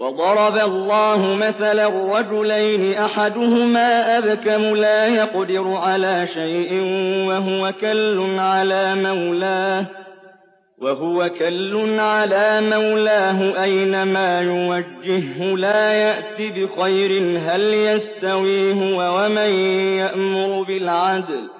وَضَرَبَ اللَّهُ مَثَلًا رَّجُلَيْنِ أَحَدُهُمَا أَبْكَمُ لَا يَقْدِرُ عَلَىٰ شَيْءٍ وَهُوَ كَلٌّ عَلَىٰ مَوْلَاهُ أَيْنَمَا يُوَجِّههُّ لَا يَأْتِ بِخَيْرٍ ۖ هَلْ يَسْتَوِي هُوَ وَمَن يَأْمُرُ بِالْعَدْلِ؟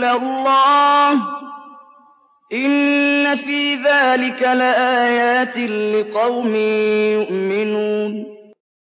إِلَّا اللَّهُ ۗ إِنَّ فِي ذَٰلِكَ لَآيَاتٍ لِّقَوْمٍ يُؤْمِنُونَ